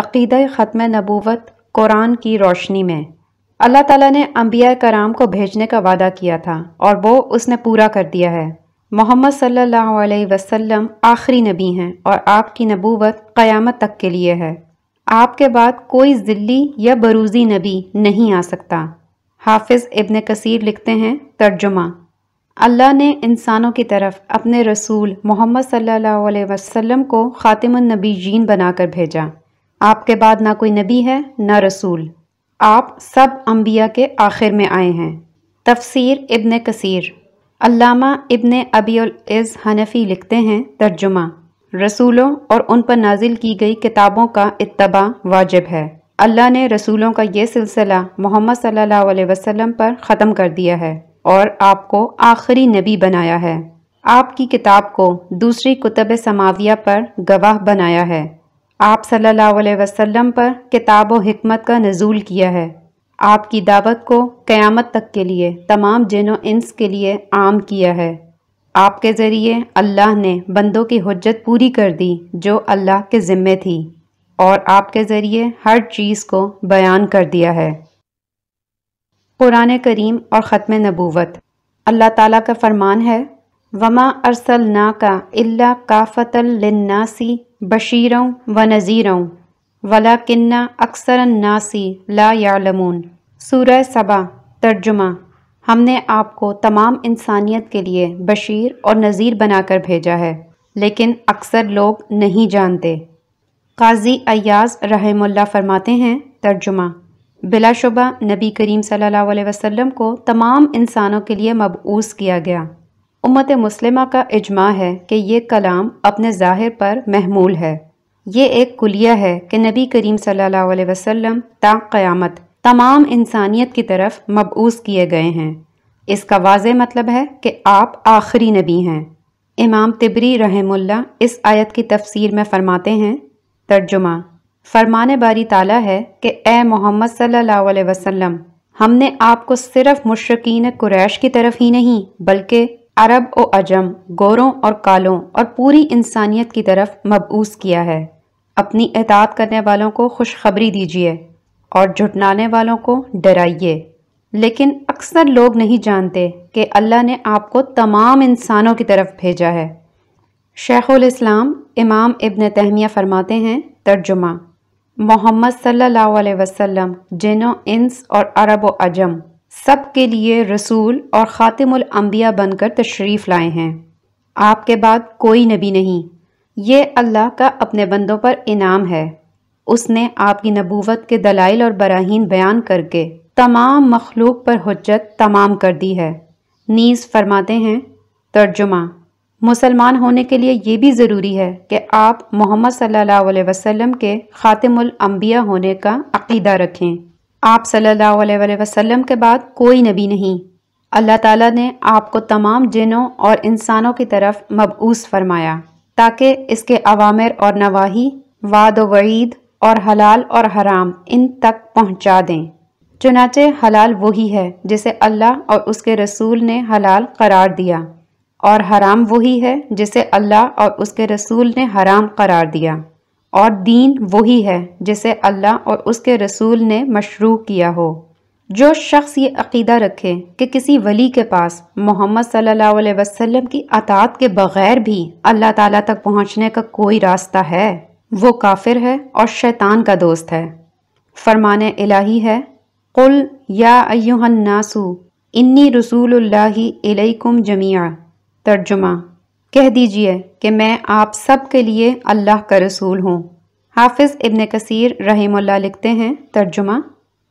عقیدہ ختم نبوت قرآن کی روشنی میں۔ اللہ تعالیٰ نے انبیاء کرام کو بھیجنے کا وعدہ کیا تھا اور وہ اس نے پورا کر دیا ہے۔ محمد صلی اللہ علیہ وسلم آخری نبی ہیں اور آپ کی نبوت قیامت تک کے لیے ہے۔ آپ کے بعد کوئی ذلی یا بروزی نبی نہیں آ سکتا۔ حافظ ابن کثیر لکھتے ہیں ترجمہ۔ اللہ نے انسانوں کی طرف اپنے رسول محمد صلی اللہ علیہ وسلم کو خاتم النبی جین بنا کر بھیجا۔ آپ کے بعد نہ کوئی نبی ہے، نہ رسول۔ آپ سب انبیاء کے آخر میں آئے ہیں۔ تفسیر ابن کثیر۔ علامہ ابن ابی العز حنفی لکھتے ہیں ترجمہ۔ رسولوں اور ان پر نازل کی گئی کتابوں کا اتباع واجب ہے۔ اللہ نے رسولوں کا یہ سلسلہ محمد صلی اللہ علیہ وسلم پر ختم کر دیا ہے اور آپ کو آخری نبی بنایا ہے۔ آپ کی کتاب کو دوسری کتب سماویہ پر گواہ بنایا ہے۔ آپ صلی اللہ علیہ وسلم پر کتاب و حکمت کا نزول کیا ہے۔ آپ کی دعوت کو قیامت تک کے لیے تمام جن و انس کے لیے عام کیا ہے۔ آپ کے ذریعے اللہ نے بندوں کی حجت پوری کر دی جو اللہ کے ذمے تھی اور آپ کے ذریعے ہر چیز کو بیان کر دیا ہے۔ قرآن کریم اور ختم نبوت۔ اللہ تعالیٰ کا فرمان ہے وما ارسل نا کا اللہ کافت الناسی بشیروں و نذیروں ولا کنہ اکثر الناسی لا یعلمون۔ سورہ صبا ترجمہ۔ ہم نے آپ کو تمام انسانیت کے لیے بشیر اور نذیر بنا کر بھیجا ہے، لیکن اکثر لوگ نہیں جانتے۔ قاضی ایاز رحم اللہ فرماتے ہیں، ترجمہ۔ بلا شبہ نبی کریم صلی اللہ علیہ وسلم کو تمام انسانوں کے لیے مبعوث کیا گیا۔ امت مسلمہ کا اجماع ہے کہ یہ کلام اپنے ظاہر پر محمول ہے۔ یہ ایک کلیہ ہے کہ نبی کریم صلی اللہ علیہ وسلم تا قیامت تمام انسانیت کی طرف مبعوث کیے گئے ہیں۔ اس کا واضح مطلب ہے کہ آپ آخری نبی ہیں۔ امام تبری رحم اللہ اس آیت کی تفسیر میں فرماتے ہیں، ترجمہ، فرمان باری تعالیٰ ہے کہ اے محمد صلی اللہ علیہ وسلم، ہم نے آپ کو صرف مشرقین قریش کی طرف ہی نہیں بلکہ عرب و عجم، گوروں اور کالوں اور پوری انسانیت کی طرف مبعوث کیا ہے۔ اپنی اطاعت کرنے والوں کو خوشخبری دیجیے اور جھٹنانے والوں کو ڈرائیے۔ لیکن اکثر لوگ نہیں جانتے کہ اللہ نے آپ کو تمام انسانوں کی طرف بھیجا ہے۔ شیخ الاسلام امام ابن تہمیہ فرماتے ہیں، ترجمہ محمد صلی اللہ علیہ وسلم جن و انس اور عرب و عجم سب کے لیے رسول اور خاتم الانبیاء بن کر تشریف لائے ہیں۔ آپ کے بعد کوئی نبی نہیں۔ یہ اللہ کا اپنے بندوں پر انعام ہے۔ اس نے آپ کی نبوت کے دلائل اور براہین بیان کر کے تمام مخلوق پر حجت تمام کر دی ہے۔ نیز فرماتے ہیں، ترجمہ۔ مسلمان ہونے کے لیے یہ بھی ضروری ہے کہ آپ محمد صلی اللہ علیہ وسلم کے خاتم الانبیاء ہونے کا عقیدہ رکھیں۔ آپ صلی اللہ علیہ وسلم کے بعد کوئی نبی نہیں۔ اللہ تعالیٰ نے آپ کو تمام جنوں اور انسانوں کی طرف مبعوث فرمایا تاکہ اس کے عوامر اور نواحی، وعد و وعید اور حلال اور حرام ان تک پہنچا دیں۔ چنانچہ حلال وہی ہے جسے اللہ اور اس کے رسول نے حلال قرار دیا اور حرام وہی ہے جسے اللہ اور اس کے رسول نے حرام قرار دیا۔ اور دین وہی ہے جسے اللہ اور اس کے رسول نے مشروع کیا ہو۔ جو شخص یہ عقیدہ رکھے کہ کسی ولی کے پاس محمد صلی اللہ علیہ وسلم کی اطاعت کے بغیر بھی اللہ تعالیٰ تک پہنچنے کا کوئی راستہ ہے، وہ کافر ہے اور شیطان کا دوست ہے۔ فرمان الہی ہے، قل یا ایوہ الناسو انی رسول اللہ علیکم جمیعہ ترجمہ کہہ دیجیے کہ میں آپ سب کے لیے اللہ کا رسول ہوں۔ حافظ ابن کثیر رحم اللہ لکھتے ہیں، ترجمہ۔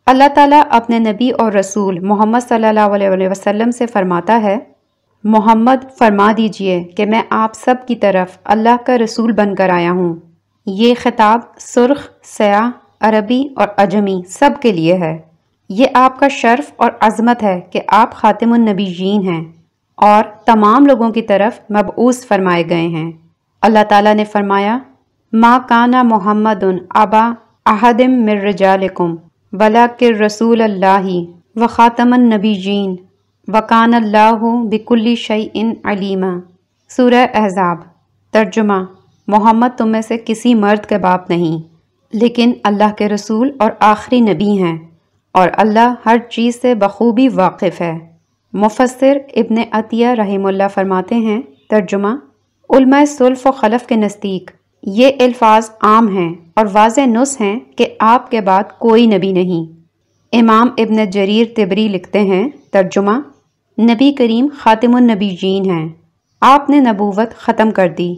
اللہ تعالیٰ اپنے نبی اور رسول محمد صلی اللہ علیہ وسلم سے فرماتا ہے، محمد فرما دیجیے کہ میں آپ سب کی طرف اللہ کا رسول بن کر آیا ہوں۔ یہ خطاب سرخ، سیاہ، عربی اور اجمی سب کے لیے ہے۔ یہ آپ کا شرف اور عظمت ہے کہ آپ خاتم النبی جین ہیں۔ اور تمام لوگوں کی طرف مبعوث فرمائے گئے ہیں۔ اللہ تعالیٰ نے فرمایا، ما کانا محمد ابا احدم مر رجالکم بلا کر رسول اللہ و خاتم النبی جین وکان اللہ بکلی شعی ان علیمہ سورہ احزاب، ترجمہ، محمد تم میں سے کسی مرد کے باپ نہیں، لیکن اللہ کے رسول اور آخری نبی ہیں، اور اللہ ہر چیز سے بخوبی واقف ہے۔ مفسر ابن عطیہ رحم اللہ فرماتے ہیں، ترجمہ، علماء صلف و خلف کے نزدیک، یہ الفاظ عام ہیں اور واضح نس ہیں کہ آپ کے بعد کوئی نبی نہیں۔ امام ابن جریر تبری لکھتے ہیں، ترجمہ، نبی کریم خاتم النبی جین ہیں، آپ نے نبوت ختم کر دی،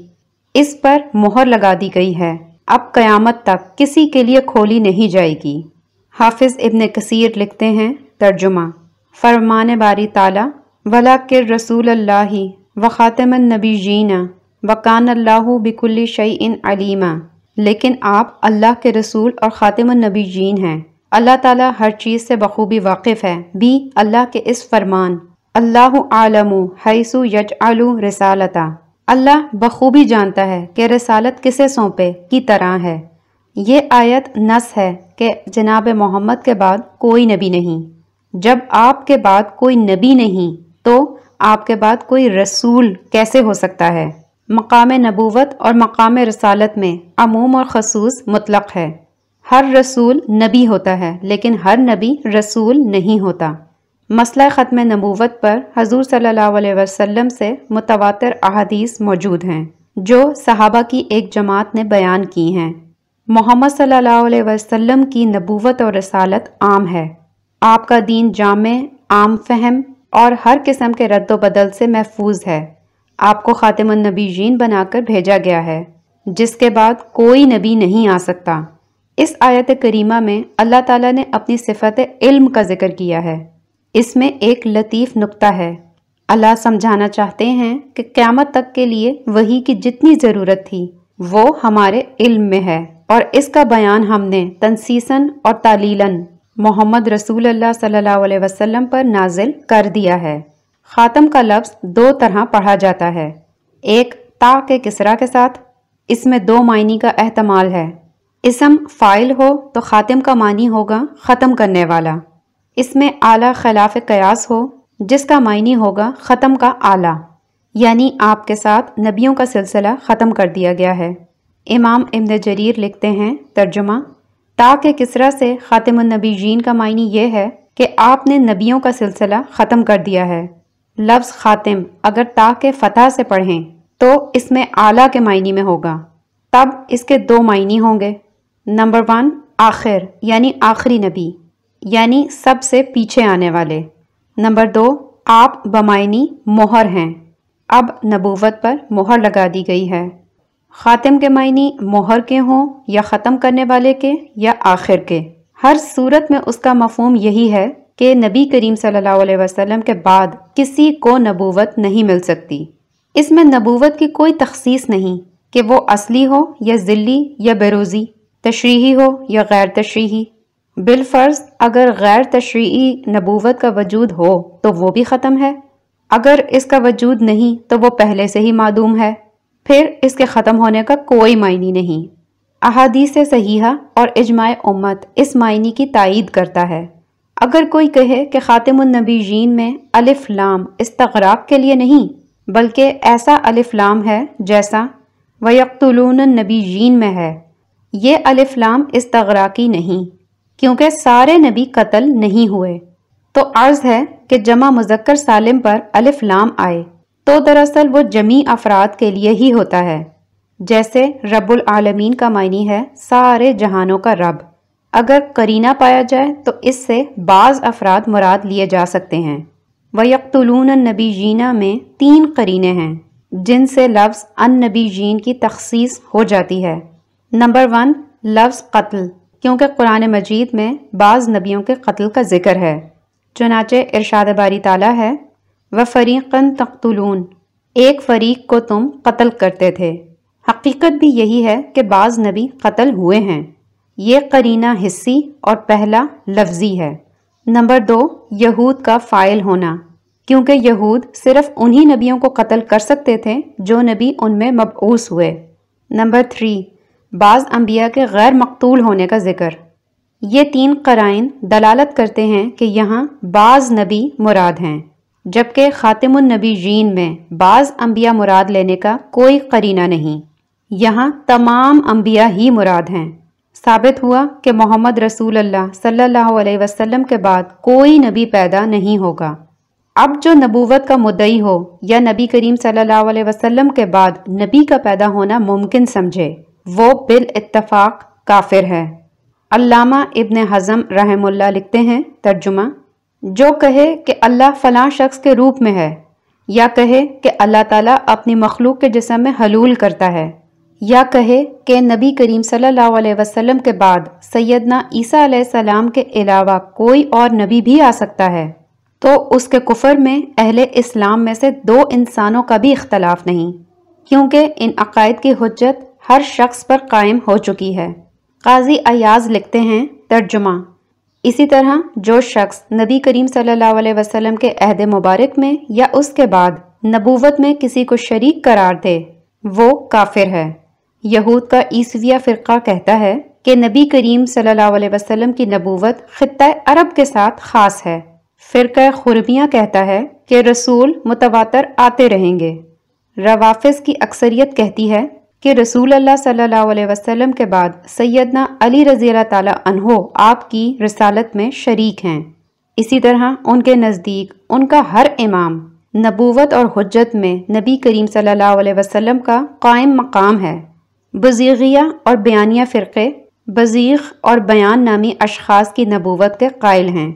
اس پر مہر لگا دی گئی ہے، اب قیامت تک کسی کے لیے کھولی نہیں جائے گی۔ حافظ ابن کثیر لکھتے ہیں، ترجمہ فرمان باری تعالی ولا کر رسول اللہ و خاتم النبی جینا وکان اللہ بکل شعی علیمہ لیکن آپ اللہ کے رسول اور خاتم النبی جین ہیں۔ اللہ تعالیٰ ہر چیز سے بخوبی واقف ہے۔ بھی اللہ کے اس فرمان، اللہ عالم حیثو یج رسالتا اللہ بخوبی جانتا ہے کہ رسالت کسے سونپے کی طرح ہے۔ یہ آیت نس ہے کہ جناب محمد کے بعد کوئی نبی نہیں۔ جب آپ کے بعد کوئی نبی نہیں، تو آپ کے بعد کوئی رسول کیسے ہو سکتا ہے؟ مقام نبوت اور مقام رسالت میں عموم اور خصوص مطلق ہے۔ ہر رسول نبی ہوتا ہے، لیکن ہر نبی رسول نہیں ہوتا۔ مسئلہ ختم نبوت پر حضور صلی اللہ علیہ وسلم سے متواتر احادیث موجود ہیں، جو صحابہ کی ایک جماعت نے بیان کی ہیں۔ محمد صلی اللہ علیہ وسلم کی نبوت اور رسالت عام ہے۔ آپ کا دین جامع، عام فہم اور ہر قسم کے رد و بدل سے محفوظ ہے۔ آپ کو خاتم النبی جین بنا کر بھیجا گیا ہے، جس کے بعد کوئی نبی نہیں آ سکتا۔ اس آیت کریمہ میں اللہ تعالیٰ نے اپنی صفت علم کا ذکر کیا ہے۔ اس میں ایک لطیف نقطہ ہے۔ اللہ سمجھانا چاہتے ہیں کہ قیامت تک کے لیے وہی کی جتنی ضرورت تھی، وہ ہمارے علم میں ہے۔ اور اس کا بیان ہم نے تنسیسن اور تعلیلاً محمد رسول اللہ صلی اللہ علیہ وسلم پر نازل کر دیا ہے۔ خاتم کا لفظ دو طرح پڑھا جاتا ہے۔ ایک، تا کے کسرا کے ساتھ، اس میں دو معنی کا احتمال ہے۔ اسم فائل ہو تو خاتم کا معنی ہوگا ختم کرنے والا۔ اس میں اعلیٰ خلاف قیاس ہو، جس کا معنی ہوگا ختم کا اعلیٰ۔ یعنی آپ کے ساتھ نبیوں کا سلسلہ ختم کر دیا گیا ہے۔ امام امد جریر لکھتے ہیں، ترجمہ تا کے کسرا سے خاتم النبی جین کا معنی یہ ہے کہ آپ نے نبیوں کا سلسلہ ختم کر دیا ہے۔ لفظ خاتم اگر تا کے فتح سے پڑھیں تو اس میں اعلیٰ کے معنی میں ہوگا۔ تب اس کے دو معنی ہوں گے۔ نمبر ون، آخر یعنی آخری نبی یعنی سب سے پیچھے آنے والے۔ نمبر دو، آپ بمائنی مہر ہیں۔ اب نبوت پر مہر لگا دی گئی ہے۔ خاتم کے معنی مہر کے ہوں یا ختم کرنے والے کے یا آخر کے۔ ہر صورت میں اس کا مفہوم یہی ہے کہ نبی کریم صلی اللہ علیہ وسلم کے بعد کسی کو نبوت نہیں مل سکتی۔ اس میں نبوت کی کوئی تخصیص نہیں کہ وہ اصلی ہو یا ذلی یا بیروزی تشریحی ہو یا غیر تشریحی۔ بالفرض اگر غیر تشریحی نبوت کا وجود ہو تو وہ بھی ختم ہے۔ اگر اس کا وجود نہیں تو وہ پہلے سے ہی معدوم ہے۔ پھر اس کے ختم ہونے کا کوئی معنی نہیں۔ احادیث صحیحہ اور اجماع امت اس معنی کی تائید کرتا ہے۔ اگر کوئی کہے کہ خاتم النبی جین میں الف لام استغراق کے لیے نہیں، بلکہ ایسا الف لام ہے جیسا ویقتلون النبی جین میں ہے، یہ الفلام استغراقی نہیں، کیونکہ سارے نبی قتل نہیں ہوئے۔ تو عرض ہے کہ جمع مذکر سالم پر الف لام آئے۔ تو دراصل وہ جمی افراد کے لیے ہی ہوتا ہے۔ جیسے رب العالمین کا معنی ہے سارے جہانوں کا رب۔ اگر کرینہ پایا جائے تو اس سے بعض افراد مراد لیے جا سکتے ہیں۔ ویقتلون النبی جینا میں تین کرینے ہیں، جن سے لفظ ان نبی جین کی تخصیص ہو جاتی ہے۔ نمبر ون، لفظ قتل، کیونکہ قرآن مجید میں بعض نبیوں کے قتل کا ذکر ہے۔ چنانچہ ارشاد باری تعالیٰ ہے و فریقن تختلون ایک فریق کو تم قتل کرتے تھے۔ حقیقت بھی یہی ہے کہ بعض نبی قتل ہوئے ہیں۔ یہ قرینہ حصی اور پہلا لفظی ہے۔ نمبر دو، یہود کا فائل ہونا۔ کیونکہ یہود صرف انہی نبیوں کو قتل کر سکتے تھے جو نبی ان میں مبعوث ہوئے۔ نمبر تھری، بعض انبیاء کے غیر مقتول ہونے کا ذکر۔ یہ تین قرائن دلالت کرتے ہیں کہ یہاں بعض نبی مراد ہیں۔ جبکہ خاتم النبی جین میں بعض انبیاء مراد لینے کا کوئی قرینہ نہیں۔ یہاں تمام انبیاء ہی مراد ہیں۔ ثابت ہوا کہ محمد رسول اللہ صلی اللہ علیہ وسلم کے بعد کوئی نبی پیدا نہیں ہوگا۔ اب جو نبوت کا مدعی ہو یا نبی کریم صلی اللہ علیہ وسلم کے بعد نبی کا پیدا ہونا ممکن سمجھے، وہ بالاتفاق کافر ہے۔ علامہ ابن حزم رحم اللہ لکھتے ہیں، ترجمہ جو کہے کہ اللہ فلاں شخص کے روپ میں ہے، یا کہے کہ اللہ تعالیٰ اپنی مخلوق کے جسم میں حلول کرتا ہے، یا کہے کہ نبی کریم صلی اللہ علیہ وسلم کے بعد سیدنا عیسیٰ علیہ السلام کے علاوہ کوئی اور نبی بھی آ سکتا ہے۔ تو اس کے کفر میں اہل اسلام میں سے دو انسانوں کا بھی اختلاف نہیں، کیونکہ ان عقائد کی حجت ہر شخص پر قائم ہو چکی ہے۔ قاضی ایاز لکھتے ہیں، ترجمہ اسی طرح جو شخص نبی کریم صلی اللہ علیہ وسلم کے عہد مبارک میں یا اس کے بعد نبوت میں کسی کو شریک قرار دے، وہ کافر ہے۔ یہود کا عیسویہ فرقہ کہتا ہے کہ نبی کریم صلی اللہ علیہ وسلم کی نبوت خطہ عرب کے ساتھ خاص ہے۔ فرقہ خربیاں کہتا ہے کہ رسول متواتر آتے رہیں گے۔ روافظ کی اکثریت کہتی ہے کہ رسول اللہ صلی اللہ علیہ وسلم کے بعد سیدنا علی رضی اللہ تعالیٰ عنہ آپ کی رسالت میں شریک ہیں۔ اسی طرح ان کے نزدیک ان کا ہر امام نبوت اور حجت میں نبی کریم صلی اللہ علیہ وسلم کا قائم مقام ہے۔ بزیغیہ اور بیانیہ فرقے بزیغ اور بیان نامی اشخاص کی نبوت کے قائل ہیں۔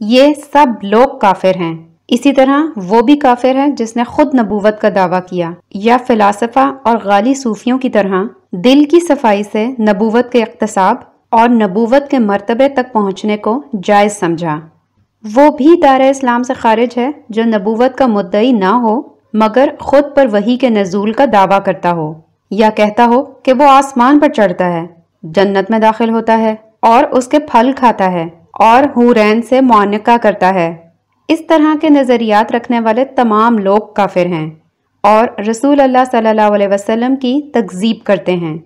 یہ سب لوگ کافر ہیں۔ اسی طرح وہ بھی کافر ہے جس نے خود نبوت کا دعویٰ کیا، یا فلاسفہ اور غالی صوفیوں کی طرح دل کی صفائی سے نبوت کے اقتصاب اور نبوت کے مرتبے تک پہنچنے کو جائز سمجھا۔ وہ بھی دار اسلام سے خارج ہے جو نبوت کا مدعی نہ ہو، مگر خود پر وہی کے نزول کا دعویٰ کرتا ہو، یا کہتا ہو کہ وہ آسمان پر چڑھتا ہے، جنت میں داخل ہوتا ہے اور اس کے پھل کھاتا ہے اور ہورین سے معانقہ کرتا ہے۔ اس طرح کے نظریات رکھنے والے تمام لوگ کافر ہیں اور رسول اللہ صلی اللہ علیہ وسلم کی تکذیب کرتے ہیں۔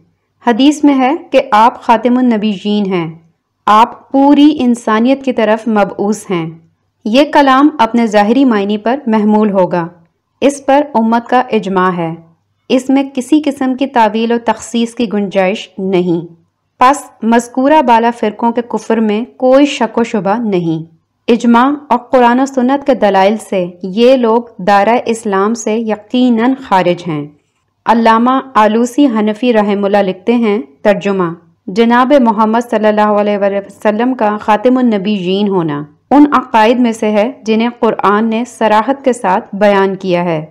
حدیث میں ہے کہ آپ خاتم النبی جین ہیں۔ آپ پوری انسانیت کی طرف مبعوث ہیں۔ یہ کلام اپنے ظاہری معنی پر محمول ہوگا۔ اس پر امت کا اجماع ہے۔ اس میں کسی قسم کی تعویل و تخصیص کی گنجائش نہیں۔ پس مذکورہ بالا فرقوں کے کفر میں کوئی شک و شبہ نہیں۔ اجماع اور قرآن و سنت کے دلائل سے یہ لوگ دارہ اسلام سے یقیناً خارج ہیں۔ علامہ آلوسی حنفی رحم اللہ لکھتے ہیں ترجمہ، جناب محمد صلی اللہ علیہ وسلم کا خاتم النبی جین ہونا۔ ان عقائد میں سے ہے جنہیں قرآن نے سراحت کے ساتھ بیان کیا ہے۔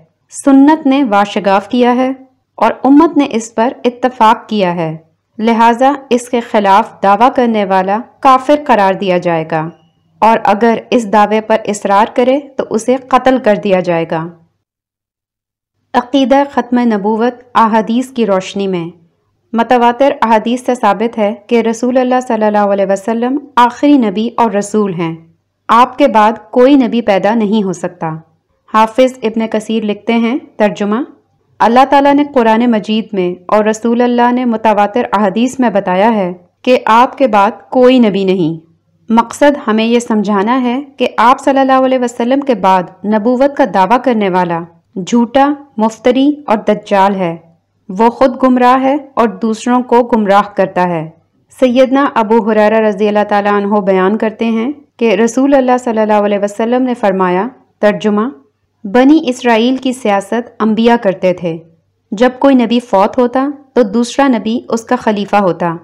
سنت نے واشگاف کیا ہے اور امت نے اس پر اتفاق کیا ہے۔ لہٰذا اس کے خلاف دعویٰ کرنے والا کافر قرار دیا جائے گا۔ اور اگر اس دعوے پر اصرار کرے تو اسے قتل کر دیا جائے گا۔ عقیدہ ختم نبوت احادیث کی روشنی میں۔ متواتر احادیث سے ثابت ہے کہ رسول اللہ صلی اللہ علیہ وسلم آخری نبی اور رسول ہیں۔ آپ کے بعد کوئی نبی پیدا نہیں ہو سکتا۔ حافظ ابن کثیر لکھتے ہیں، ترجمہ اللہ تعالیٰ نے قرآن مجید میں اور رسول اللہ نے متواتر احادیث میں بتایا ہے کہ آپ کے بعد کوئی نبی نہیں۔ مقصد ہمیں یہ سمجھانا ہے کہ آپ صلی اللہ علیہ وسلم کے بعد نبوت کا دعویٰ کرنے والا جھوٹا، مفتری اور دجال ہے۔ وہ خود گمراہ ہے اور دوسروں کو گمراہ کرتا ہے۔ سیدنا ابو حرارہ رضی اللہ تعالیٰ عنہ بیان کرتے ہیں کہ رسول اللہ صلی اللہ علیہ وسلم نے فرمایا، ترجمہ، بنی اسرائیل کی سیاست انبیاء کرتے تھے۔ جب کوئی نبی فوت ہوتا تو دوسرا نبی اس کا خلیفہ ہوتا۔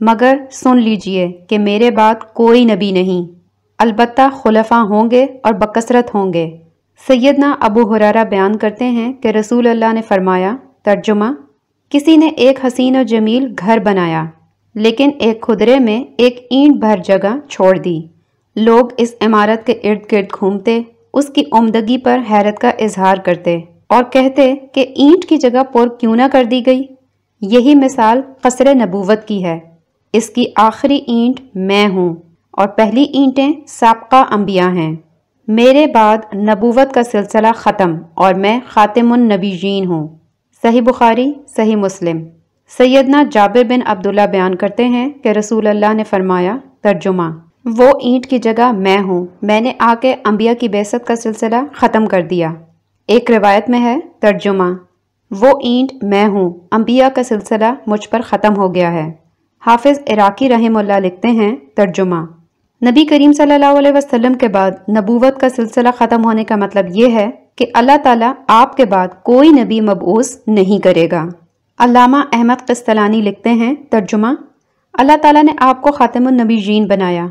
مگر سن لیجیے کہ میرے بعد کوئی نبی نہیں۔ البتہ خلفاء ہوں گے اور بکثرت ہوں گے۔ سیدنا ابو حرارہ بیان کرتے ہیں کہ رسول اللہ نے فرمایا، ترجمہ، کسی نے ایک حسین و جمیل گھر بنایا، لیکن ایک خدرے میں ایک اینٹ بھر جگہ چھوڑ دی۔ لوگ اس عمارت کے ارد گرد گھومتے، اس کی عمدگی پر حیرت کا اظہار کرتے اور کہتے کہ اینٹ کی جگہ پر کیوں نہ کر دی گئی۔ یہی مثال قصر نبوت کی ہے۔ اس کی آخری اینٹ میں ہوں اور پہلی اینٹیں سابقہ انبیاء ہیں۔ میرے بعد نبوت کا سلسلہ ختم اور میں خاتم النبیین ہوں۔ صحیح بخاری، صحیح مسلم۔ سیدنا جابر بن عبداللہ بیان کرتے ہیں کہ رسول اللہ نے فرمایا، ترجمہ۔ وہ اینٹ کی جگہ میں ہوں۔ میں نے آ کے انبیاء کی بیست کا سلسلہ ختم کر دیا۔ ایک روایت میں ہے، ترجمہ۔ وہ اینٹ میں ہوں۔ انبیاء کا سلسلہ مجھ پر ختم ہو گیا ہے۔ حافظ عراقی رحم اللہ لکھتے ہیں ترجمہ۔ نبی کریم صلی اللہ علیہ وسلم کے بعد نبوت کا سلسلہ ختم ہونے کا مطلب یہ ہے کہ اللہ تعالیٰ آپ کے بعد کوئی نبی مبعوث نہیں کرے گا۔ علامہ احمد قسطلانی لکھتے ہیں ترجمہ۔ اللہ تعالیٰ نے آپ کو خاتم النبی جین بنایا۔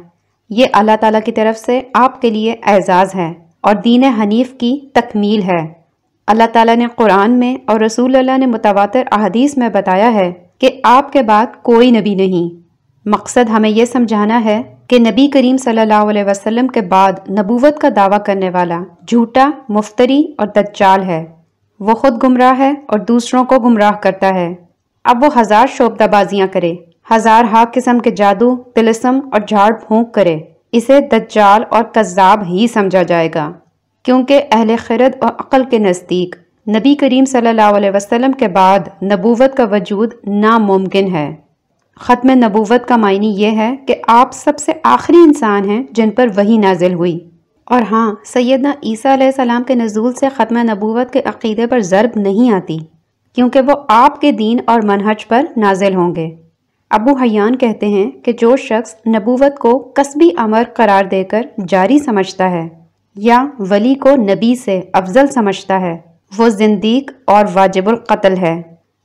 یہ اللہ تعالیٰ کی طرف سے آپ کے لیے اعزاز ہے اور دین حنیف کی تکمیل ہے۔ اللہ تعالیٰ نے قرآن میں اور رسول اللہ نے متواتر احادیث میں بتایا ہے کہ آپ کے بعد کوئی نبی نہیں۔ مقصد ہمیں یہ سمجھانا ہے کہ نبی کریم صلی اللہ علیہ وسلم کے بعد نبوت کا دعویٰ کرنے والا جھوٹا، مفتری اور دجال ہے۔ وہ خود گمراہ ہے اور دوسروں کو گمراہ کرتا ہے۔ اب وہ ہزار شعبدہ بازیاں کرے، ہزار ہاک قسم کے جادو، تلسم اور جھاڑ پھونک کرے۔ اسے دجال اور کذاب ہی سمجھا جائے گا، کیونکہ اہل خرد اور عقل کے نزدیک۔ نبی کریم صلی اللہ علیہ وسلم کے بعد نبوت کا وجود ناممکن ہے۔ ختم نبوت کا معنی یہ ہے کہ آپ سب سے آخری انسان ہیں جن پر وہی نازل ہوئی۔ اور ہاں سیدنا عیسیٰ علیہ السلام کے نزول سے ختم نبوت کے عقیدے پر ضرب نہیں آتی، کیونکہ وہ آپ کے دین اور منحج پر نازل ہوں گے۔ ابو حیان کہتے ہیں کہ جو شخص نبوت کو قصبی امر قرار دے کر جاری سمجھتا ہے یا ولی کو نبی سے افضل سمجھتا ہے وہ زندیق اور واجب القتل ہے۔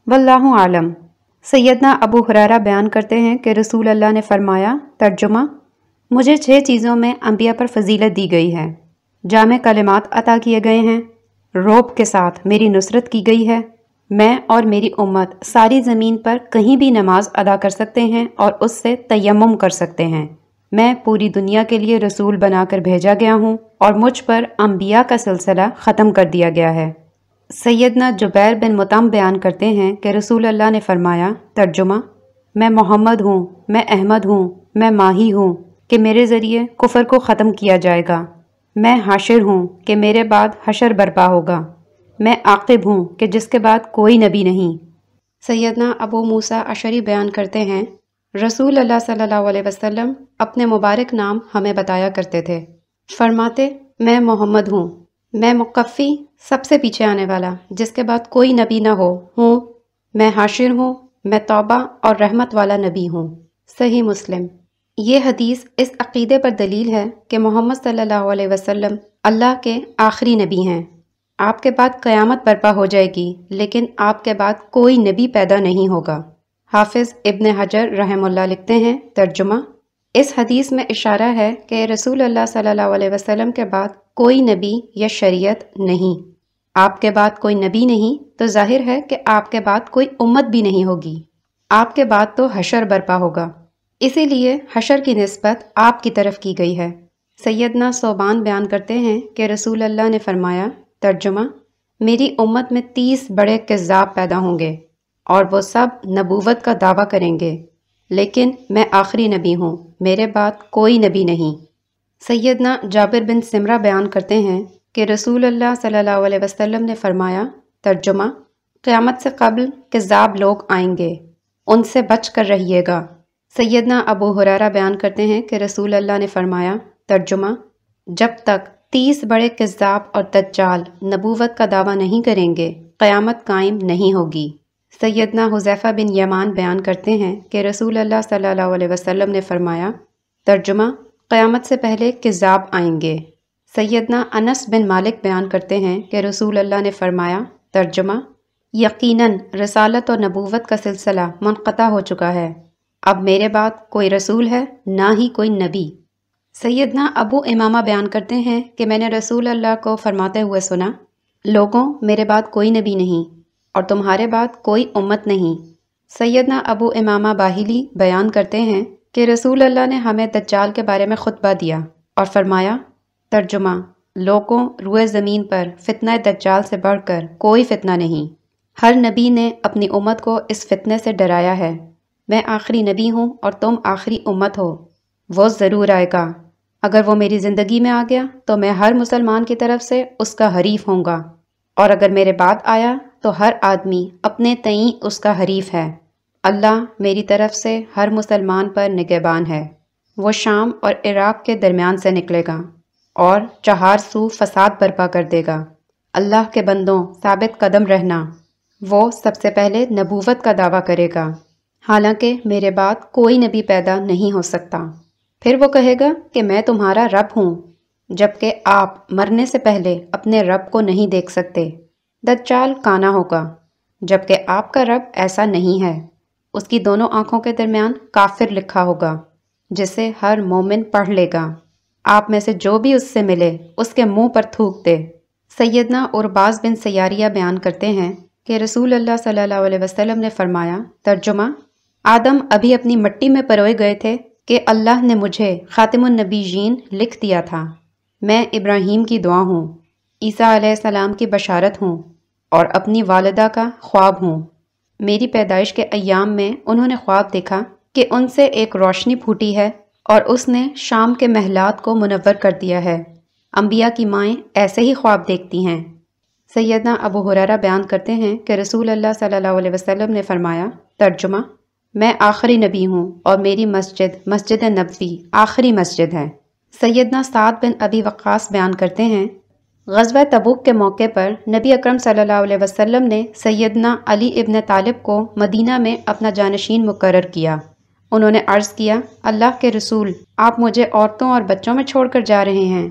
واللہ عالم سیدنا ابو حرارہ بیان کرتے ہیں کہ رسول اللہ نے فرمایا، ترجمہ، مجھے چھ چیزوں میں انبیاء پر فضیلت دی گئی ہے۔ جامع کلمات عطا کیے گئے ہیں۔ روب کے ساتھ میری نصرت کی گئی ہے۔ میں اور میری امت ساری زمین پر کہیں بھی نماز ادا کر سکتے ہیں اور اس سے تیمم کر سکتے ہیں۔ میں پوری دنیا کے لیے رسول بنا کر بھیجا گیا ہوں اور مجھ پر انبیاء کا سلسلہ ختم کر دیا گیا ہے۔ سیدنا جبیر بن متم بیان کرتے ہیں کہ رسول اللہ نے فرمایا، ترجمہ، میں محمد ہوں، میں احمد ہوں، میں ماہی ہوں، کہ میرے ذریعے کفر کو ختم کیا جائے گا۔ میں حاشر ہوں کہ میرے بعد حشر برپا ہوگا۔ میں عاقب ہوں کہ جس کے بعد کوئی نبی نہیں۔ سیدنا ابو موسا اشری بیان کرتے ہیں، رسول اللہ صلی اللہ علیہ وسلم اپنے مبارک نام ہمیں بتایا کرتے تھے۔ فرماتے، میں محمد ہوں۔ میں مقفی سب سے پیچھے آنے والا، جس کے بعد کوئی نبی نہ ہو، ہوں، میں حاشر ہوں، میں توبہ اور رحمت والا نبی ہوں۔ صحیح مسلم۔ یہ حدیث اس عقیدے پر دلیل ہے کہ محمد صلی اللہ علیہ وسلم اللہ کے آخری نبی ہیں۔ آپ کے بعد قیامت برپا ہو جائے گی، لیکن آپ کے بعد کوئی نبی پیدا نہیں ہوگا۔ حافظ ابن حجر رحم اللہ لکھتے ہیں، ترجمہ۔ اس حدیث میں اشارہ ہے کہ رسول اللہ صلی اللہ علیہ وسلم کے بعد کوئی نبی یا شریعت نہیں۔ آپ کے بعد کوئی نبی نہیں تو ظاہر ہے کہ آپ کے بعد کوئی امت بھی نہیں ہوگی۔ آپ کے بعد تو حشر برپا ہوگا۔ اسی لیے حشر کی نسبت آپ کی طرف کی گئی ہے۔ سیدنا صوبان بیان کرتے ہیں کہ رسول اللہ نے فرمایا، ترجمہ، میری امت میں تیس بڑے کذاب پیدا ہوں گے اور وہ سب نبوت کا دعویٰ کریں گے، لیکن میں آخری نبی ہوں، میرے بعد کوئی نبی نہیں۔ سیدنا جابر بن سمرہ بیان کرتے ہیں کہ رسول اللہ صلی اللہ علیہ وسلم نے فرمایا، ترجمہ، قیامت سے قبل کذاب لوگ آئیں گے، ان سے بچ کر رہیے گا۔ سیدنا ابو حرارہ بیان کرتے ہیں کہ رسول اللہ نے فرمایا، ترجمہ، جب تک تیس بڑے کذاب اور تجال نبوت کا دعویٰ نہیں کریں گے، قیامت قائم نہیں ہوگی۔ سیدنا حذیفہ بن یمان بیان کرتے ہیں کہ رسول اللہ صلی اللہ علیہ وسلم نے فرمایا، ترجمہ قیامت سے پہلے کذاب آئیں گے۔ سیدنا انس بن مالک بیان کرتے ہیں کہ رسول اللہ نے فرمایا، ترجمہ، یقیناً رسالت اور نبوت کا سلسلہ منقطع ہو چکا ہے۔ اب میرے بعد کوئی رسول ہے، نہ ہی کوئی نبی۔ سیدنا ابو امامہ بیان کرتے ہیں کہ میں نے رسول اللہ کو فرماتے ہوئے سنا، لوگوں، میرے بعد کوئی نبی نہیں اور تمہارے بعد کوئی امت نہیں۔ سیدنا ابو امامہ باہلی بیان کرتے ہیں کہ رسول اللہ نے ہمیں دجال کے بارے میں خطبہ دیا اور فرمایا، ترجمہ، لوگوں روئے زمین پر فتنہ دجال سے بڑھ کر کوئی فتنہ نہیں۔ ہر نبی نے اپنی امت کو اس فتنے سے ڈرایا ہے۔ میں آخری نبی ہوں اور تم آخری امت ہو۔ وہ ضرور آئے گا۔ اگر وہ میری زندگی میں آ گیا تو میں ہر مسلمان کی طرف سے اس کا حریف ہوں گا۔ اور اگر میرے بعد آیا تو ہر آدمی اپنے تئیں اس کا حریف ہے۔ اللہ میری طرف سے ہر مسلمان پر نگہبان ہے۔ وہ شام اور عراق کے درمیان سے نکلے گا اور چہار سو فساد برپا کر دے گا۔ اللہ کے بندوں، ثابت قدم رہنا۔ وہ سب سے پہلے نبوت کا دعویٰ کرے گا۔ حالانکہ میرے بعد کوئی نبی پیدا نہیں ہو سکتا۔ پھر وہ کہے گا کہ میں تمہارا رب ہوں، جبکہ آپ مرنے سے پہلے اپنے رب کو نہیں دیکھ سکتے۔ دجال کانا ہوگا، جبکہ آپ کا رب ایسا نہیں ہے۔ اس کی دونوں آنکھوں کے درمیان کافر لکھا ہوگا، جسے ہر مومن پڑھ لے گا۔ آپ میں سے جو بھی اس سے ملے، اس کے منہ پر تھوک دے۔ سیدنا اور باز بن سیاریہ بیان کرتے ہیں کہ رسول اللہ صلی اللہ علیہ وسلم نے فرمایا، ترجمہ، آدم ابھی اپنی مٹی میں پروئے گئے تھے کہ اللہ نے مجھے خاتم النبی جین لکھ دیا تھا۔ میں ابراہیم کی دعا ہوں، عیسیٰ علیہ السلام کی بشارت ہوں اور اپنی والدہ کا خواب ہوں۔ میری پیدائش کے ایام میں انہوں نے خواب دیکھا کہ ان سے ایک روشنی پھوٹی ہے اور اس نے شام کے محلات کو منور کر دیا ہے۔ انبیاء کی مائیں ایسے ہی خواب دیکھتی ہیں۔ سیدنا ابو حرارہ بیان کرتے ہیں کہ رسول اللہ صلی اللہ علیہ وسلم نے فرمایا، ترجمہ، میں آخری نبی ہوں اور میری مسجد مسجد نبوی آخری مسجد ہے۔ سیدنا سعد بن ابی وقاص بیان کرتے ہیں غزوہ تبوک کے موقع پر نبی اکرم صلی اللہ علیہ وسلم نے سیدنا علی ابن طالب کو مدینہ میں اپنا جانشین مقرر کیا۔ انہوں نے عرض کیا، اللہ کے رسول، آپ مجھے عورتوں اور بچوں میں چھوڑ کر جا رہے ہیں۔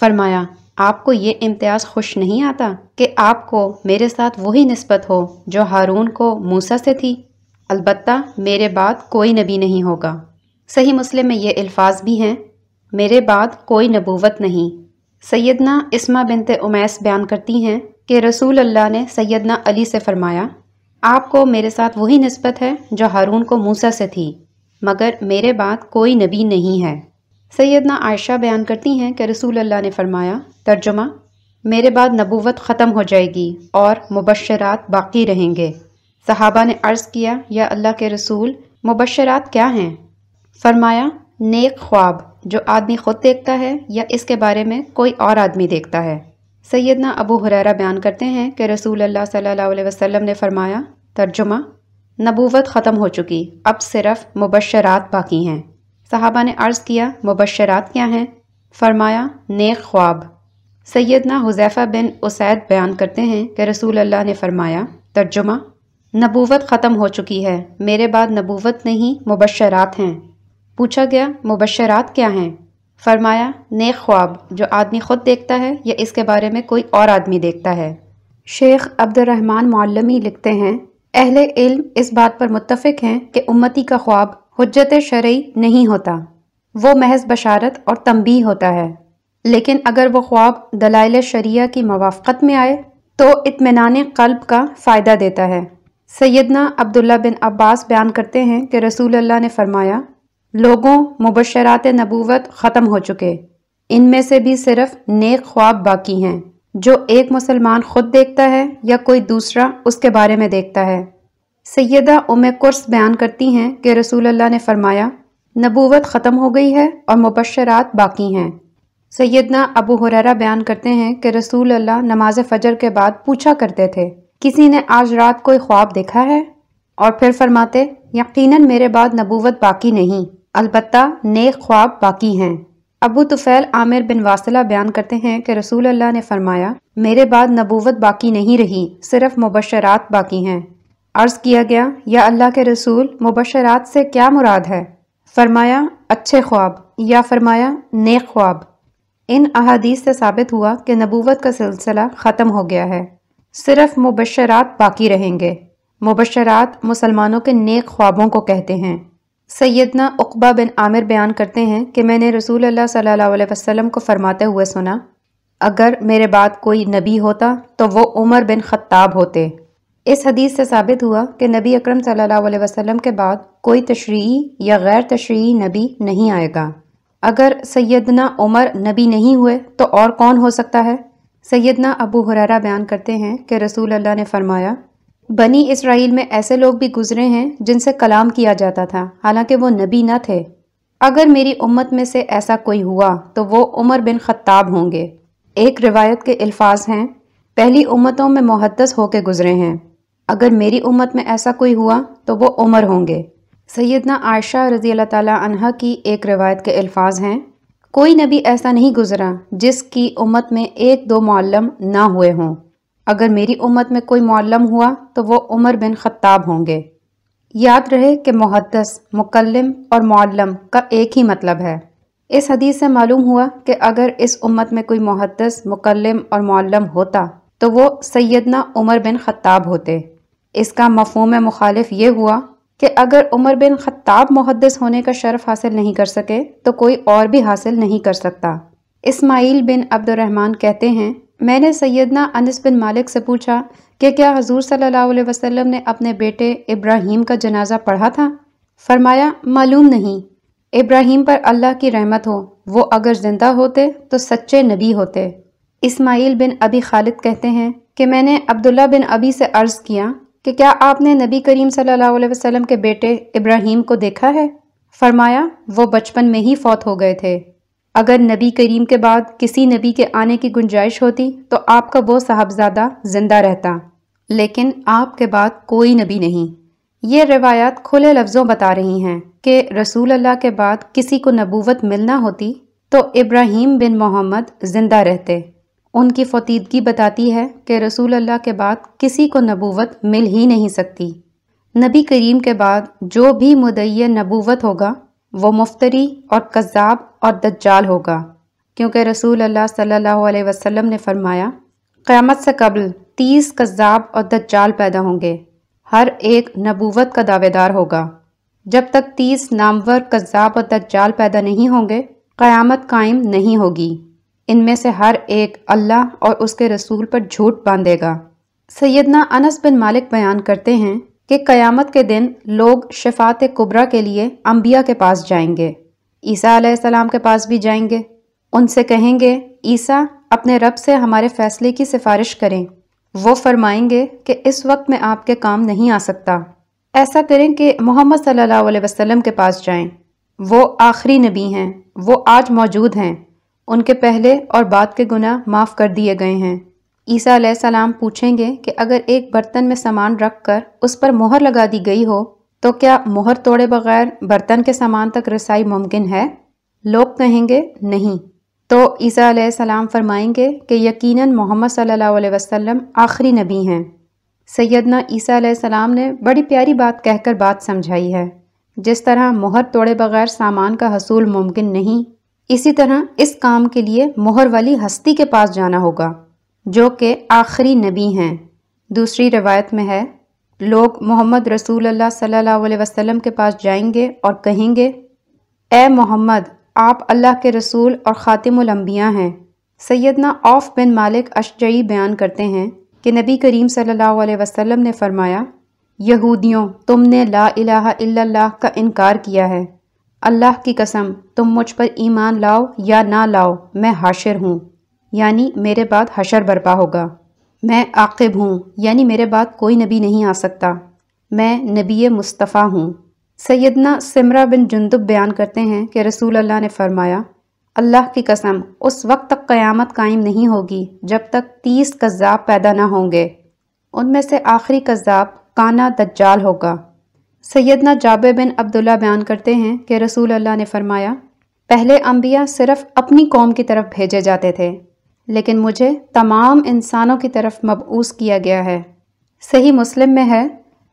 فرمایا، آپ کو یہ امتیاز خوش نہیں آتا کہ آپ کو میرے ساتھ وہی نسبت ہو جو ہارون کو موسا سے تھی؟ البتہ میرے بعد کوئی نبی نہیں ہوگا۔ صحیح مسلم میں یہ الفاظ بھی ہیں، میرے بعد کوئی نبوت نہیں۔ سیدنا اسما بنت امیس بیان کرتی ہیں کہ رسول اللہ نے سیدنا علی سے فرمایا، آپ کو میرے ساتھ وہی نسبت ہے جو ہارون کو موسا سے تھی، مگر میرے بعد کوئی نبی نہیں ہے۔ سیدنا عائشہ بیان کرتی ہیں کہ رسول اللہ نے فرمایا، ترجمہ، میرے بعد نبوت ختم ہو جائے گی اور مبشرات باقی رہیں گے۔ صحابہ نے عرض کیا، یا اللہ کے رسول، مبشرات کیا ہیں؟ فرمایا، نیک خواب۔ جو آدمی خود دیکھتا ہے یا اس کے بارے میں کوئی اور آدمی دیکھتا ہے۔ سیدنا ابو حریرہ بیان کرتے ہیں کہ رسول اللہ صلی اللہ علیہ وسلم نے فرمایا، ترجمہ، نبوت ختم ہو چکی، اب صرف مبشرات باقی ہیں۔ صحابہ نے عرض کیا، مبشرات کیا ہیں؟ فرمایا، نیک خواب۔ سیدنا حذیفہ بن اسید بیان کرتے ہیں کہ رسول اللہ نے فرمایا، ترجمہ، نبوت ختم ہو چکی ہے، میرے بعد نبوت نہیں، مبشرات ہیں۔ پوچھا گیا، مبشرات کیا ہیں؟ فرمایا، نیک خواب، جو آدمی خود دیکھتا ہے یا اس کے بارے میں کوئی اور آدمی دیکھتا ہے؟ شیخ عبد الرحمن معلمی لکھتے ہیں، اہل علم اس بات پر متفق ہیں کہ امتی کا خواب حجت شرعی نہیں ہوتا۔ وہ محض بشارت اور تنبیہ ہوتا ہے۔ لیکن اگر وہ خواب دلائل شریعہ کی موافقت میں آئے، تو اطمینان قلب کا فائدہ دیتا ہے۔ سیدنا عبداللہ بن عباس بیان کرتے ہیں کہ رسول اللہ نے فرمایا لوگوں، مبشرات نبوت ختم ہو چکے۔ ان میں سے بھی صرف نیک خواب باقی ہیں۔ جو ایک مسلمان خود دیکھتا ہے یا کوئی دوسرا اس کے بارے میں دیکھتا ہے۔ سیدہ ام قرص بیان کرتی ہیں کہ رسول اللہ نے فرمایا، نبوت ختم ہو گئی ہے اور مبشرات باقی ہیں۔ سیدنا ابو حرارہ بیان کرتے ہیں کہ رسول اللہ نماز فجر کے بعد پوچھا کرتے تھے، کسی نے آج رات کوئی خواب دیکھا ہے؟ اور پھر فرماتے، یقیناً میرے بعد نبوت باقی نہیں۔ البتہ نیک خواب باقی ہیں۔ ابو طفیل عامر بن واصلہ بیان کرتے ہیں کہ رسول اللہ نے فرمایا، میرے بعد نبوت باقی نہیں رہی، صرف مبشرات باقی ہیں۔ عرض کیا گیا، یا اللہ کے رسول، مبشرات سے کیا مراد ہے؟ فرمایا، اچھے خواب، یا فرمایا، نیک خواب۔ ان احادیث سے ثابت ہوا کہ نبوت کا سلسلہ ختم ہو گیا ہے۔ صرف مبشرات باقی رہیں گے۔ مبشرات مسلمانوں کے نیک خوابوں کو کہتے ہیں۔ سیدنا اقبا بن عامر بیان کرتے ہیں کہ میں نے رسول اللہ صلی اللہ علیہ وسلم کو فرماتے ہوئے سنا، اگر میرے بعد کوئی نبی ہوتا تو وہ عمر بن خطاب ہوتے۔ اس حدیث سے ثابت ہوا کہ نبی اکرم صلی اللہ علیہ وسلم کے بعد کوئی تشریعی یا غیر تشریعی نبی نہیں آئے گا۔ اگر سیدنا عمر نبی نہیں ہوئے تو اور کون ہو سکتا ہے؟ سیدنا ابو حرارہ بیان کرتے ہیں کہ رسول اللہ نے فرمایا بنی اسرائیل میں ایسے لوگ بھی گزرے ہیں جن سے کلام کیا جاتا تھا، حالانکہ وہ نبی نہ تھے۔ اگر میری امت میں سے ایسا کوئی ہوا تو وہ عمر بن خطاب ہوں گے۔ ایک روایت کے الفاظ ہیں، پہلی امتوں میں محدث ہو کے گزرے ہیں۔ اگر میری امت میں ایسا کوئی ہوا تو وہ عمر ہوں گے۔ سیدنا عائشہ رضی اللہ تعالیٰ عنہ کی ایک روایت کے الفاظ ہیں۔ کوئی نبی ایسا نہیں گزرا جس کی امت میں ایک دو معلم نہ ہوئے ہوں۔ اگر میری امت میں کوئی معلم ہوا تو وہ عمر بن خطاب ہوں گے۔ یاد رہے کہ محدث، مکلم اور معلم کا ایک ہی مطلب ہے۔ اس حدیث سے معلوم ہوا کہ اگر اس امت میں کوئی محدث، مکلم اور معلم ہوتا تو وہ سیدنا عمر بن خطاب ہوتے۔ اس کا مفہوم مخالف یہ ہوا کہ اگر عمر بن خطاب محدث ہونے کا شرف حاصل نہیں کر سکے تو کوئی اور بھی حاصل نہیں کر سکتا۔ اسماعیل بن عبد الرحمن کہتے ہیں میں نے سیدنا انس بن مالک سے پوچھا کہ کیا حضور صلی اللہ علیہ وسلم نے اپنے بیٹے ابراہیم کا جنازہ پڑھا تھا؟ فرمایا، معلوم نہیں۔ ابراہیم پر اللہ کی رحمت ہو، وہ اگر زندہ ہوتے تو سچے نبی ہوتے۔ اسماعیل بن ابی خالد کہتے ہیں کہ میں نے عبداللہ بن ابی سے عرض کیا کہ کیا آپ نے نبی کریم صلی اللہ علیہ وسلم کے بیٹے ابراہیم کو دیکھا ہے؟ فرمایا، وہ بچپن میں ہی فوت ہو گئے تھے۔ اگر نبی کریم کے بعد کسی نبی کے آنے کی گنجائش ہوتی تو آپ کا وہ صاحبزادہ زندہ رہتا۔ لیکن آپ کے بعد کوئی نبی نہیں۔ یہ روایات کھلے لفظوں بتا رہی ہیں کہ رسول اللہ کے بعد کسی کو نبوت ملنا ہوتی تو ابراہیم بن محمد زندہ رہتے۔ ان کی فتیدگی بتاتی ہے کہ رسول اللہ کے بعد کسی کو نبوت مل ہی نہیں سکتی۔ نبی کریم کے بعد جو بھی مدعی نبوت ہوگا وہ مفتری اور کذاب اور دجال ہوگا۔ کیونکہ رسول اللہ صلی اللہ علیہ وسلم نے فرمایا، قیامت سے قبل تیس کذاب اور دجال پیدا ہوں گے۔ ہر ایک نبوت کا دعوے دار ہوگا۔ جب تک تیس نامور کذاب اور دجال پیدا نہیں ہوں گے، قیامت قائم نہیں ہوگی۔ ان میں سے ہر ایک اللہ اور اس کے رسول پر جھوٹ باندھے گا۔ سیدنا انس بن مالک بیان کرتے ہیں کہ قیامت کے دن لوگ شفات قبرا کے لیے انبیاء کے پاس جائیں گے، عیسیٰ علیہ السلام کے پاس بھی جائیں گے۔ ان سے کہیں گے، عیسیٰ، اپنے رب سے ہمارے فیصلے کی سفارش کریں۔ وہ فرمائیں گے کہ اس وقت میں آپ کے کام نہیں آ سکتا۔ ایسا کریں کہ محمد صلی اللہ علیہ وسلم کے پاس جائیں۔ وہ آخری نبی ہیں، وہ آج موجود ہیں۔ ان کے پہلے اور بعد کے گناہ معاف کر دیے گئے ہیں۔ عیسیٰ علیہ السلام پوچھیں گے کہ اگر ایک برتن میں سامان رکھ کر اس پر مہر لگا دی گئی ہو، تو کیا مہر توڑے بغیر برتن کے سامان تک رسائی ممکن ہے؟ لوگ کہیں گے نہیں۔ تو عیسیٰ علیہ السلام فرمائیں گے کہ یقیناً محمد صلی اللہ علیہ وسلم آخری نبی ہیں۔ سیدنا عیسیٰ علیہ السلام نے بڑی پیاری بات کہہ کر بات سمجھائی ہے۔ جس طرح مہر توڑے بغیر سامان کا حصول ممکن نہیں، اسی طرح اس کام کے لیے مہر والی ہستی کے پاس جانا ہوگا۔ جو کہ آخری نبی ہیں۔ دوسری روایت میں ہے، لوگ محمد رسول اللہ صلی اللہ علیہ وسلم کے پاس جائیں گے اور کہیں گے، اے محمد، آپ اللہ کے رسول اور خاتم الانبیاء ہیں۔ سیدنا اوف بن مالک اشجعی بیان کرتے ہیں کہ نبی کریم صلی اللہ علیہ وسلم نے فرمایا، یہودیوں، تم نے لا الہ الا اللہ کا انکار کیا ہے۔ اللہ کی قسم، تم مجھ پر ایمان لاؤ یا نہ لاؤ، میں حاشر ہوں۔ یعنی میرے بعد حشر برپا ہوگا۔ میں عاقب ہوں یعنی میرے بعد کوئی نبی نہیں آ سکتا۔ میں نبی مصطفیٰ ہوں۔ سیدنا سمرہ بن جندب بیان کرتے ہیں کہ رسول اللہ نے فرمایا، اللہ کی قسم، اس وقت تک قیامت قائم نہیں ہوگی جب تک تیس قذاب پیدا نہ ہوں گے۔ ان میں سے آخری قذاب کانا دجال ہوگا۔ سیدنا جابر بن عبداللہ بیان کرتے ہیں کہ رسول اللہ نے فرمایا، پہلے انبیاء صرف اپنی قوم کی طرف بھیجے جاتے تھے۔ لیکن مجھے تمام انسانوں کی طرف مبعوث کیا گیا ہے۔ صحیح مسلم میں ہے،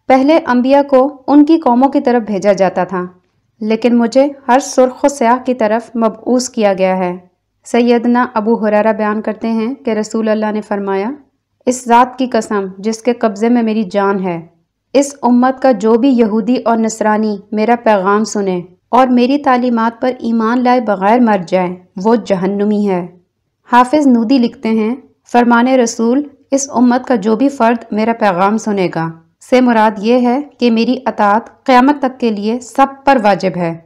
پہلے انبیاء کو ان کی قوموں کی طرف بھیجا جاتا تھا، لیکن مجھے ہر سرخ و سیاہ کی طرف مبعوث کیا گیا ہے۔ سیدنا ابو حرارہ بیان کرتے ہیں کہ رسول اللہ نے فرمایا، اس ذات کی قسم جس کے قبضے میں میری جان ہے، اس امت کا جو بھی یہودی اور نصرانی میرا پیغام سنے اور میری تعلیمات پر ایمان لائے بغیر مر جائے، وہ جہنمی ہے۔ حافظ نودی لکھتے ہیں، فرمان رسول، اس امت کا جو بھی فرد میرا پیغام سنے گا۔ سے مراد یہ ہے کہ میری اطاعت قیامت تک کے لیے سب پر واجب ہے۔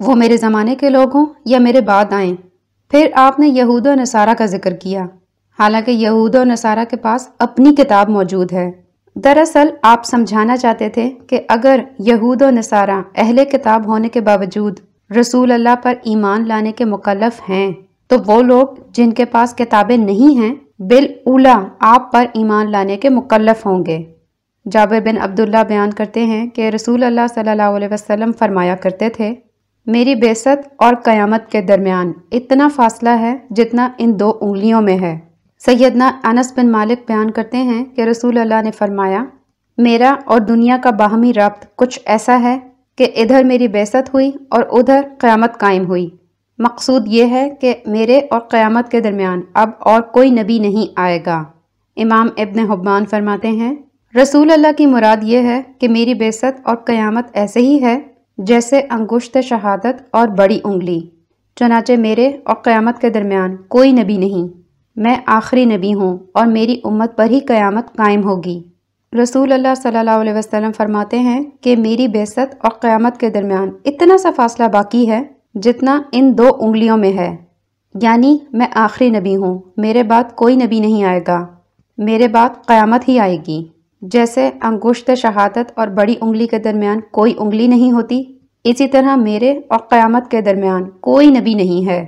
وہ میرے زمانے کے لوگ ہوں یا میرے بعد آئیں۔ پھر آپ نے یہود و نصارہ کا ذکر کیا۔ حالانکہ یہود و نصارہ کے پاس اپنی کتاب موجود ہے۔ دراصل آپ سمجھانا چاہتے تھے کہ اگر یہود و نصارہ اہل کتاب ہونے کے باوجود رسول اللہ پر ایمان لانے کے مکلف ہیں تو وہ لوگ جن کے پاس کتابیں نہیں ہیں بال اولا آپ پر ایمان لانے کے مکلف ہوں گے۔ جابر بن عبداللہ بیان کرتے ہیں کہ رسول اللہ صلی اللہ علیہ وسلم فرمایا کرتے تھے، میری بیست اور قیامت کے درمیان اتنا فاصلہ ہے جتنا ان دو انگلیوں میں ہے۔ سیدنا انس بن مالک بیان کرتے ہیں کہ رسول اللہ نے فرمایا، میرا اور دنیا کا باہمی ربط کچھ ایسا ہے کہ ادھر میری بیست ہوئی اور ادھر قیامت قائم ہوئی۔ مقصود یہ ہے کہ میرے اور قیامت کے درمیان اب اور کوئی نبی نہیں آئے گا۔ امام ابن حبان فرماتے ہیں، رسول اللہ کی مراد یہ ہے کہ میری بیست اور قیامت ایسے ہی ہے جیسے انگشت شہادت اور بڑی انگلی۔ چنانچہ میرے اور قیامت کے درمیان کوئی نبی نہیں۔ میں آخری نبی ہوں اور میری امت پر ہی قیامت قائم ہوگی۔ رسول اللہ صلی اللہ علیہ وسلم فرماتے ہیں کہ میری بیست اور قیامت کے درمیان اتنا سا فاصلہ باقی ہے جتنا ان دو انگلیوں میں ہے۔ یعنی میں آخری نبی ہوں، میرے بعد کوئی نبی نہیں آئے گا۔ میرے بعد قیامت ہی آئے گی۔ جیسے انگشت شہادت اور بڑی انگلی کے درمیان کوئی انگلی نہیں ہوتی، اسی طرح میرے اور قیامت کے درمیان کوئی نبی نہیں ہے۔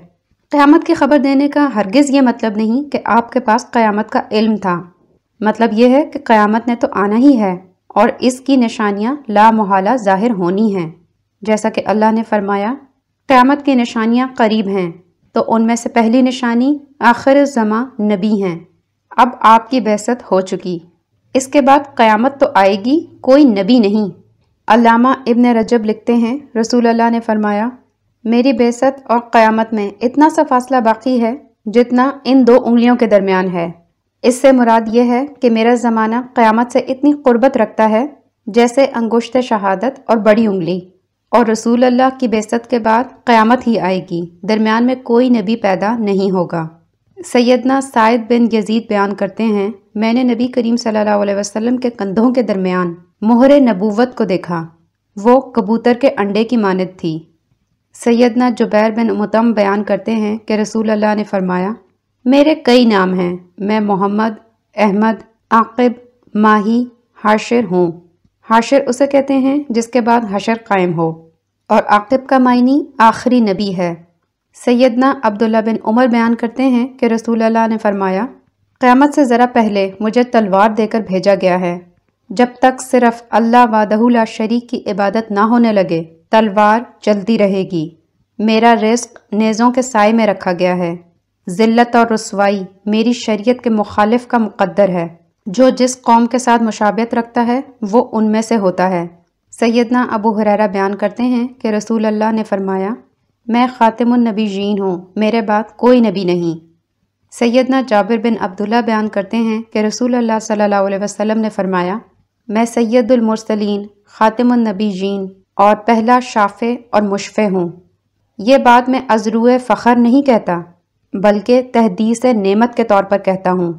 قیامت کی خبر دینے کا ہرگز یہ مطلب نہیں کہ آپ کے پاس قیامت کا علم تھا۔ مطلب یہ ہے کہ قیامت نے تو آنا ہی ہے اور اس کی نشانیاں لا محالہ ظاہر ہونی ہیں۔ جیسا کہ اللہ نے فرمایا قیامت کی نشانیاں قریب ہیں، تو ان میں سے پہلی نشانی آخر زماں نبی ہیں۔ اب آپ کی بحثت ہو چکی۔ اس کے بعد قیامت تو آئے گی، کوئی نبی نہیں۔ علامہ ابن رجب لکھتے ہیں، رسول اللہ نے فرمایا، میری بیست اور قیامت میں اتنا سا فاصلہ باقی ہے جتنا ان دو انگلیوں کے درمیان ہے۔ اس سے مراد یہ ہے کہ میرا زمانہ قیامت سے اتنی قربت رکھتا ہے، جیسے انگشت شہادت اور بڑی انگلی۔ اور رسول اللہ کی بیست کے بعد قیامت ہی آئے گی۔ درمیان میں کوئی نبی پیدا نہیں ہوگا۔ سیدنا سائد بن یزید بیان کرتے ہیں، میں نے نبی کریم صلی اللہ علیہ وسلم کے کندھوں کے درمیان مہر نبوت کو دیکھا۔ وہ کبوتر کے انڈے کی مانت تھی۔ سیدنا جبیر بن متم بیان کرتے ہیں کہ رسول اللہ نے فرمایا، میرے کئی نام ہیں، میں محمد، احمد، عاقب، ماہی، حاشر ہوں۔ حاشر اسے کہتے ہیں جس کے بعد حشر قائم ہو۔ اور عاقب کا معنی آخری نبی ہے۔ سیدنا عبداللہ بن عمر بیان کرتے ہیں کہ رسول اللہ نے فرمایا، قیامت سے ذرا پہلے مجھے تلوار دے کر بھیجا گیا ہے۔ جب تک صرف اللہ وادہ لا شریک کی عبادت نہ ہونے لگے، تلوار چلتی رہے گی۔ میرا رزق نیزوں کے سائے میں رکھا گیا ہے۔ ذلت اور رسوائی میری شریعت کے مخالف کا مقدر ہے۔ جو جس قوم کے ساتھ مشابت رکھتا ہے، وہ ان میں سے ہوتا ہے۔ سیدنا ابو حریرہ بیان کرتے ہیں کہ رسول اللہ نے فرمایا، میں خاتم النبی جین ہوں، میرے بعد کوئی نبی نہیں۔ سیدنا جابر بن عبداللہ بیان کرتے ہیں کہ رسول اللہ صلی اللہ علیہ وسلم نے فرمایا، میں سید المرسلین، خاتم النبی جین اور پہلا شافع اور مشفع ہوں۔ یہ بات میں ازرو فخر نہیں کہتا، بلکہ تحدیث نعمت کے طور پر کہتا ہوں۔